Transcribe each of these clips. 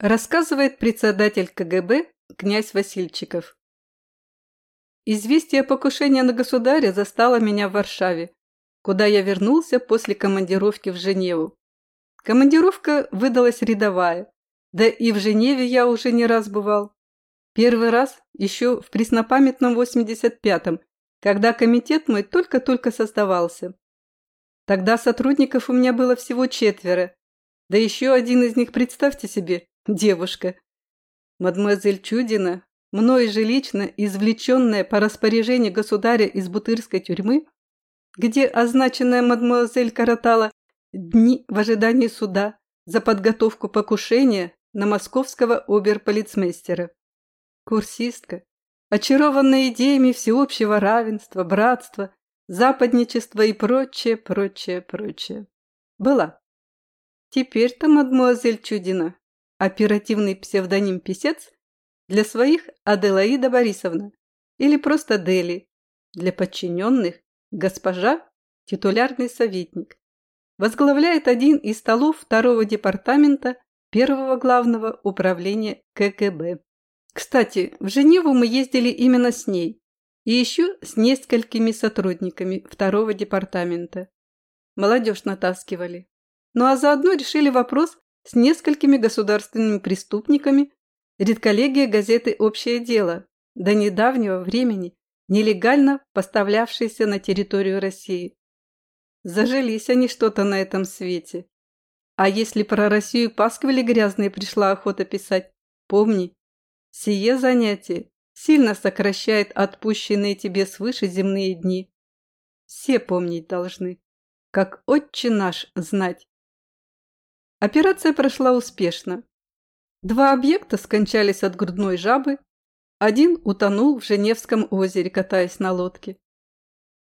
Рассказывает председатель КГБ князь Васильчиков. Известие о покушении на государя застало меня в Варшаве, куда я вернулся после командировки в Женеву. Командировка выдалась рядовая, да и в Женеве я уже не раз бывал. Первый раз еще в преснопамятном 85-м, когда комитет мой только-только создавался. Тогда сотрудников у меня было всего четверо, да еще один из них, представьте себе, девушка. Мадемуазель Чудина, мной же лично извлеченная по распоряжению государя из Бутырской тюрьмы, где означенная мадемуазель коротала дни в ожидании суда за подготовку покушения на московского оберполицмейстера. Курсистка, очарованная идеями всеобщего равенства, братства, западничества и прочее, прочее, прочее. Была. Теперь-то мадмуазель Чудина, оперативный псевдоним «Песец» для своих Аделаида Борисовна или просто Дели, для подчиненных госпожа титулярный советник. Возглавляет один из столов второго департамента первого главного управления КГБ. Кстати, в Женеву мы ездили именно с ней и еще с несколькими сотрудниками второго департамента. Молодежь натаскивали. Ну а заодно решили вопрос с несколькими государственными преступниками редколлегия газеты «Общее дело» до недавнего времени нелегально поставлявшейся на территорию России. Зажились они что-то на этом свете. А если про Россию пасквили грязные пришла охота писать, помни, сие занятие сильно сокращает отпущенные тебе свыше земные дни. Все помнить должны, как отче наш знать. Операция прошла успешно. Два объекта скончались от грудной жабы, один утонул в Женевском озере, катаясь на лодке.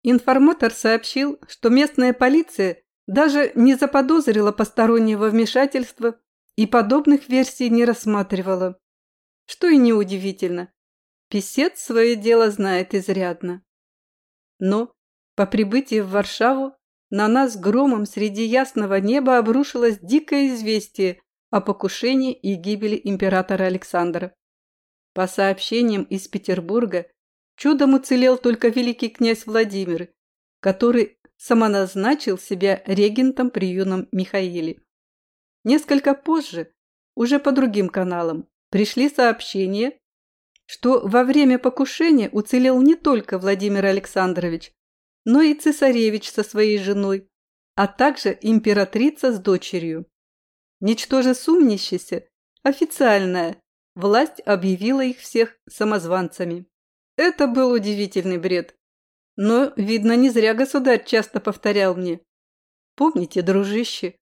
Информатор сообщил, что местная полиция даже не заподозрила постороннего вмешательства и подобных версий не рассматривала. Что и неудивительно. Песец свое дело знает изрядно. Но по прибытии в Варшаву на нас громом среди ясного неба обрушилось дикое известие о покушении и гибели императора Александра. По сообщениям из Петербурга, чудом уцелел только великий князь Владимир, который самоназначил себя регентом при юном Михаиле. Несколько позже, уже по другим каналам, пришли сообщения, что во время покушения уцелел не только Владимир Александрович, но и цесаревич со своей женой, а также императрица с дочерью. Ничтоже сумнящийся, официальная, власть объявила их всех самозванцами. Это был удивительный бред. Но, видно, не зря государь часто повторял мне. Помните, дружище,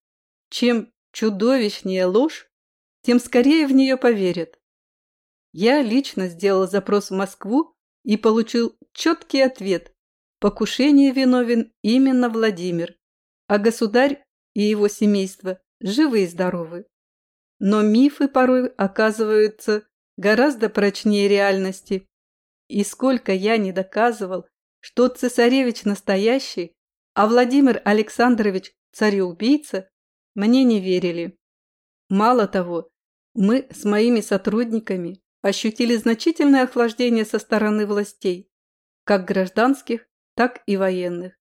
чем чудовищнее ложь, тем скорее в нее поверят. Я лично сделал запрос в Москву и получил четкий ответ, покушение виновен именно Владимир, а государь и его семейство живы и здоровы. Но мифы порой оказываются гораздо прочнее реальности. И сколько я не доказывал, что цесаревич настоящий, а Владимир Александрович цареубийца, мне не верили. Мало того, мы с моими сотрудниками ощутили значительное охлаждение со стороны властей, как гражданских, так и военных.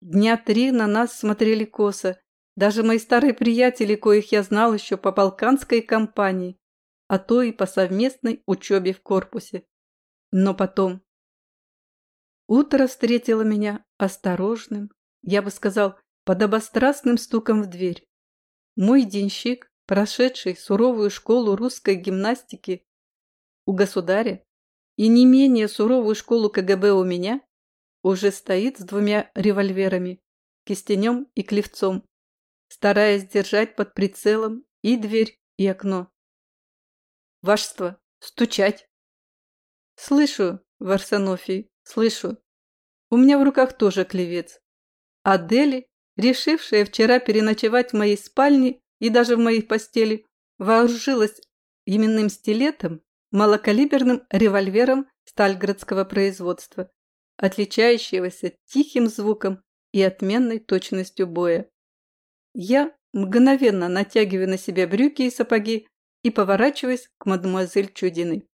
Дня три на нас смотрели косо, даже мои старые приятели, коих я знал еще по балканской кампании, а то и по совместной учебе в корпусе. Но потом... Утро встретило меня осторожным, я бы сказал, подобострастным стуком в дверь. Мой денщик, прошедший суровую школу русской гимнастики у государя и не менее суровую школу КГБ у меня, уже стоит с двумя револьверами, кистенем и клевцом, стараясь держать под прицелом и дверь, и окно. Вашество, стучать. Слышу, Варсонофий, слышу. У меня в руках тоже клевец. А Дели, решившая вчера переночевать в моей спальне и даже в моей постели, вооружилась именным стилетом, малокалиберным револьвером стальградского производства отличающегося тихим звуком и отменной точностью боя. Я, мгновенно натягивая на себя брюки и сапоги, и поворачиваясь к мадемуазель Чудиной.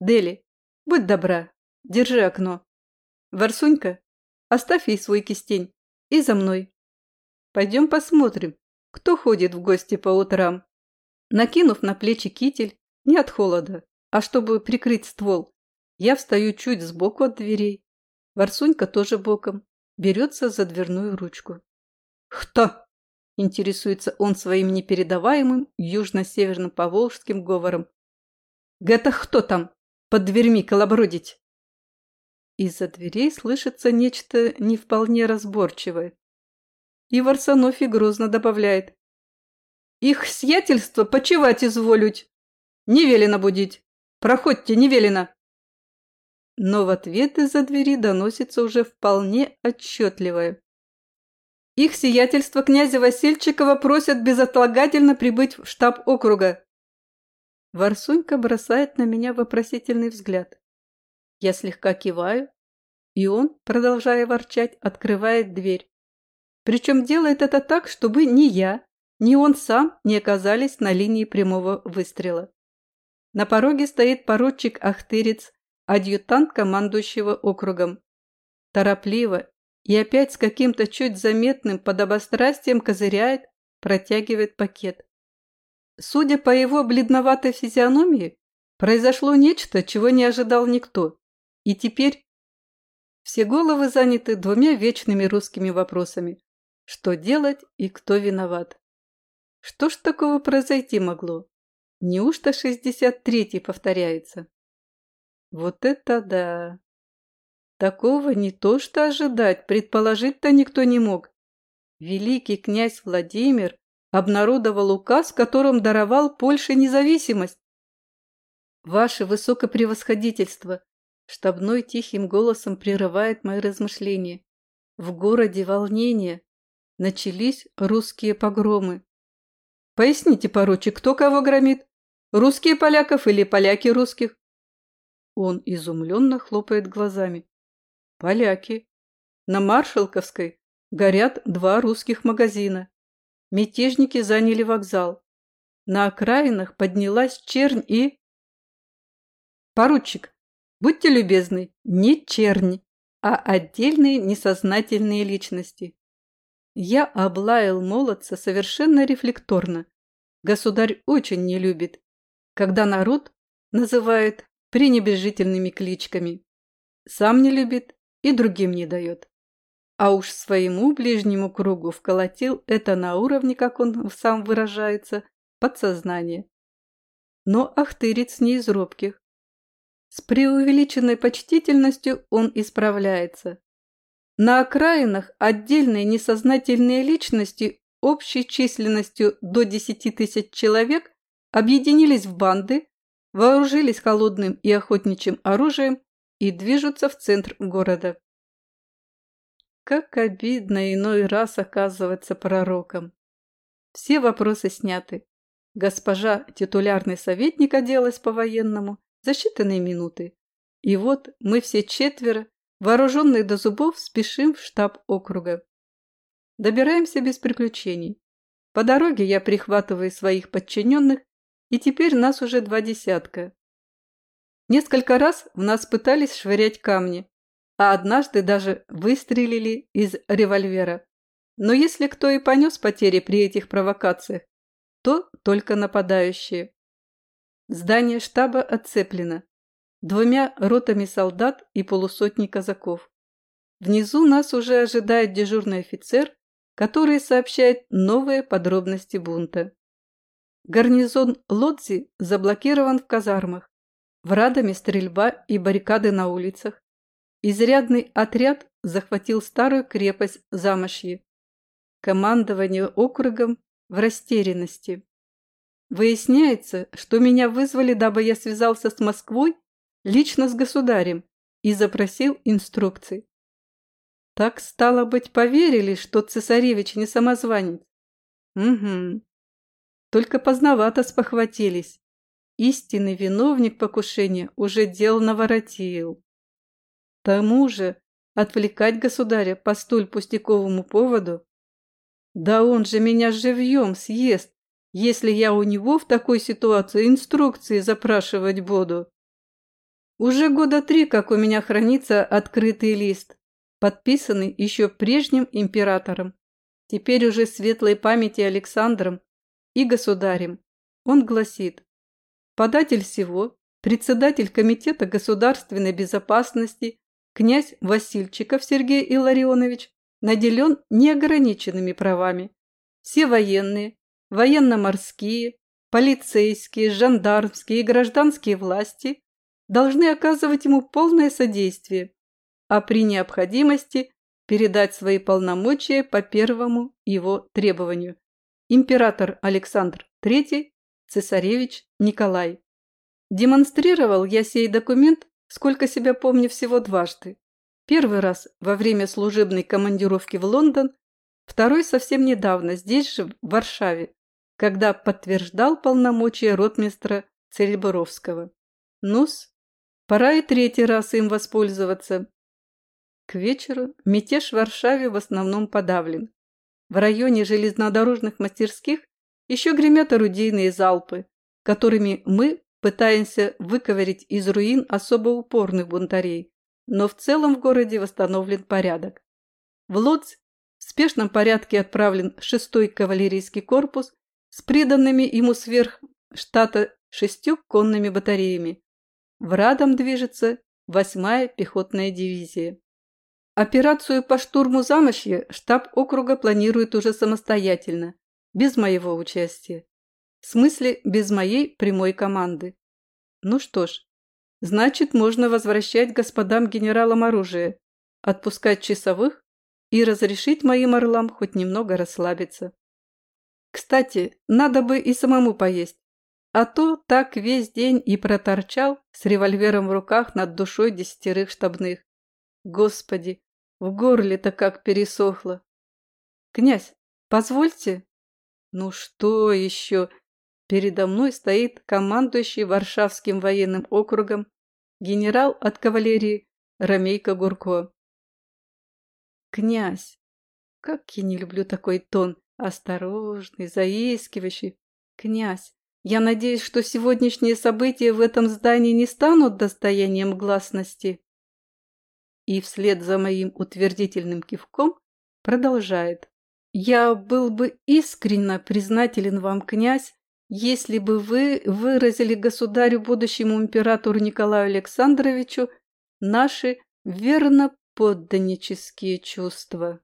«Дели, будь добра, держи окно. Варсунька, оставь ей свой кистень и за мной. Пойдем посмотрим, кто ходит в гости по утрам». Накинув на плечи китель, не от холода, а чтобы прикрыть ствол, я встаю чуть сбоку от дверей. Варсунька тоже боком, берется за дверную ручку. «Кто?» – интересуется он своим непередаваемым южно-северным поволжским говором. «Это кто там? Под дверьми колобродить?» Из-за дверей слышится нечто не вполне разборчивое. И Варсонофий грозно добавляет. «Их сиятельство почевать изволють! Не велено будить! Проходьте, не велено!» Но в ответ из-за двери доносится уже вполне отчетливое. Их сиятельство князя Васильчикова просят безотлагательно прибыть в штаб округа. Варсунька бросает на меня вопросительный взгляд. Я слегка киваю, и он, продолжая ворчать, открывает дверь. Причем делает это так, чтобы ни я, ни он сам не оказались на линии прямого выстрела. На пороге стоит поручик Ахтырец, адъютант командующего округом. Торопливо и опять с каким-то чуть заметным подобострастием козыряет, протягивает пакет. Судя по его бледноватой физиономии, произошло нечто, чего не ожидал никто. И теперь все головы заняты двумя вечными русскими вопросами. Что делать и кто виноват? Что ж такого произойти могло? Неужто 63-й повторяется? Вот это да! Такого не то что ожидать, предположить-то никто не мог. Великий князь Владимир обнародовал указ, в котором даровал Польше независимость. Ваше высокопревосходительство, штабной тихим голосом прерывает мои размышления. В городе волнение. Начались русские погромы. Поясните, поручик, кто кого громит? Русские поляков или поляки русских? Он изумленно хлопает глазами. Поляки. На Маршалковской горят два русских магазина. Мятежники заняли вокзал. На окраинах поднялась чернь и... Поручик, будьте любезны, не чернь, а отдельные несознательные личности. Я облаял молодца совершенно рефлекторно. Государь очень не любит, когда народ называет пренебрежительными кличками. Сам не любит и другим не дает. А уж своему ближнему кругу вколотил это на уровне, как он сам выражается, подсознание. Но Ахтырец не из робких. С преувеличенной почтительностью он исправляется. На окраинах отдельные несознательные личности общей численностью до 10 тысяч человек объединились в банды, вооружились холодным и охотничьим оружием и движутся в центр города. Как обидно иной раз оказываться пророком. Все вопросы сняты. Госпожа титулярный советник оделась по-военному за считанные минуты. И вот мы все четверо, вооруженные до зубов, спешим в штаб округа. Добираемся без приключений. По дороге я прихватываю своих подчиненных, и теперь нас уже два десятка. Несколько раз в нас пытались швырять камни, а однажды даже выстрелили из револьвера. Но если кто и понес потери при этих провокациях, то только нападающие. Здание штаба отцеплено двумя ротами солдат и полусотней казаков. Внизу нас уже ожидает дежурный офицер, который сообщает новые подробности бунта. Гарнизон Лодзи заблокирован в казармах. В Радоме стрельба и баррикады на улицах. Изрядный отряд захватил старую крепость Замошье. Командование округом в растерянности. Выясняется, что меня вызвали, дабы я связался с Москвой лично с государем и запросил инструкции. Так, стало быть, поверили, что цесаревич не самозванец? Угу. Только поздновато спохватились истинный виновник покушения уже дел наворотил. тому же отвлекать государя по столь пустяковому поводу? Да он же меня живьем съест, если я у него в такой ситуации инструкции запрашивать буду? Уже года три, как у меня хранится открытый лист, подписанный еще прежним императором, теперь уже светлой памяти Александром и государем. Он гласит, податель всего, председатель Комитета государственной безопасности, князь Васильчиков Сергей Илларионович, наделен неограниченными правами. Все военные, военно-морские, полицейские, жандармские и гражданские власти должны оказывать ему полное содействие, а при необходимости передать свои полномочия по первому его требованию. Император Александр III, цесаревич Николай. Демонстрировал я сей документ, сколько себя помню, всего дважды. Первый раз во время служебной командировки в Лондон, второй совсем недавно, здесь же, в Варшаве, когда подтверждал полномочия ротмистра Цельборовского. Нус, пора и третий раз им воспользоваться. К вечеру мятеж в Варшаве в основном подавлен. В районе железнодорожных мастерских еще гремят орудийные залпы, которыми мы пытаемся выковырять из руин особо упорных бунтарей, но в целом в городе восстановлен порядок. В Лодзь в спешном порядке отправлен 6-й кавалерийский корпус с приданными ему сверх штата шестью конными батареями. В Радом движется 8-я пехотная дивизия. Операцию по штурму замощья штаб округа планирует уже самостоятельно, без моего участия. В смысле, без моей прямой команды. Ну что ж, Значит, можно возвращать господам генералам оружие, отпускать часовых и разрешить моим орлам хоть немного расслабиться. Кстати, надо бы и самому поесть, а то так весь день и проторчал с револьвером в руках над душой десятерых штабных. Господи, в горле-то как пересохло. Князь, позвольте? Ну что еще? Передо мной стоит командующий Варшавским военным округом генерал от кавалерии Ромейко Гурко. «Князь! Как я не люблю такой тон! Осторожный, заискивающий! Князь! Я надеюсь, что сегодняшние события в этом здании не станут достоянием гласности?» И вслед за моим утвердительным кивком продолжает. «Я был бы искренне признателен вам, князь, если бы вы выразили государю будущему императору Николаю Александровичу наши верно подданнические чувства.